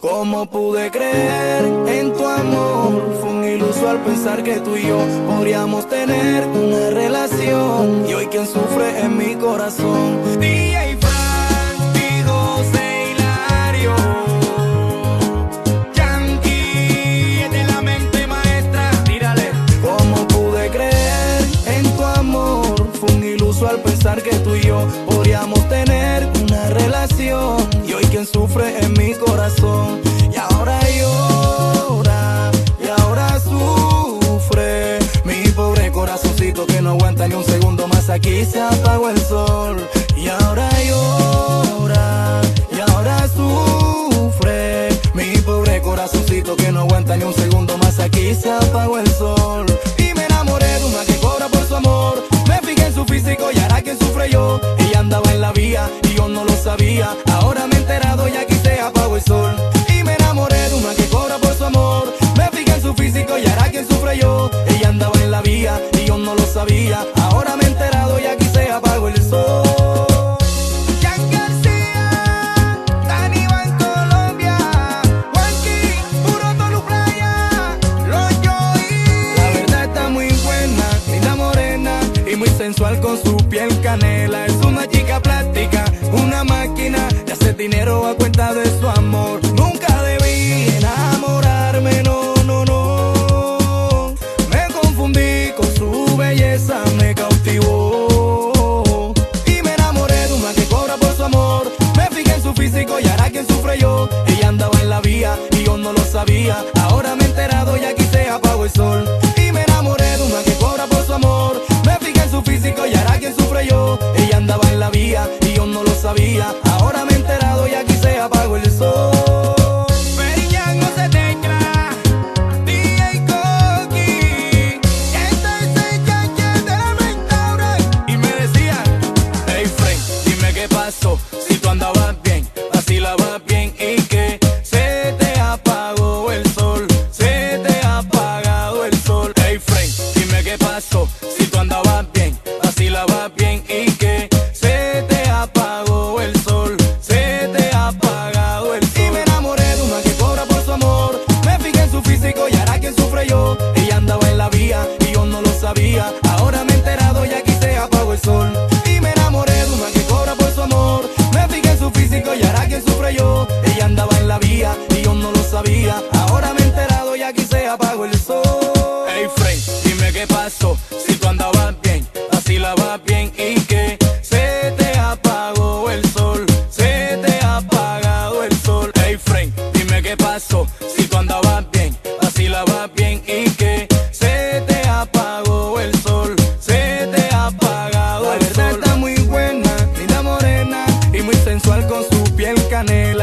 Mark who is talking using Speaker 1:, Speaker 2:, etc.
Speaker 1: ¿Cómo pude creer en tu amor? Fue un iluso pensar que tú y yo podríamos tener una relación. Y hoy quien sufre en mi corazón. DJ Frank y José Hilario. Yankee es de la mente maestra. Tírale. ¿Cómo pude creer en tu amor? Fue un iluso al pensar que tú y yo no aguanta ni un segundo más. Aquí se apagó el sol. Y ahora llora, y ahora sufre. Mi pobre corazoncito que no aguanta ni un segundo más. Aquí se apagó muy sensual con su piel canela. Es una chica plástica, una máquina de hacer dinero a cuenta de su amor. Nunca debí enamorarme, no, no, no. Me confundí con su belleza, me cautivó. Y me enamoré de una que cobra por su amor. Me fijé en su físico y ahora quien sufre yo. Ella andaba en la vía y yo no lo sabía. Y yo no lo sabía. Ahora me he enterado y aquí se apagó el sol. Peri y Ango se tecla, DJ Cookie. Este es el yankee de Y me decía, Hey, Frank, dime qué pasó. sensual con su piel canela.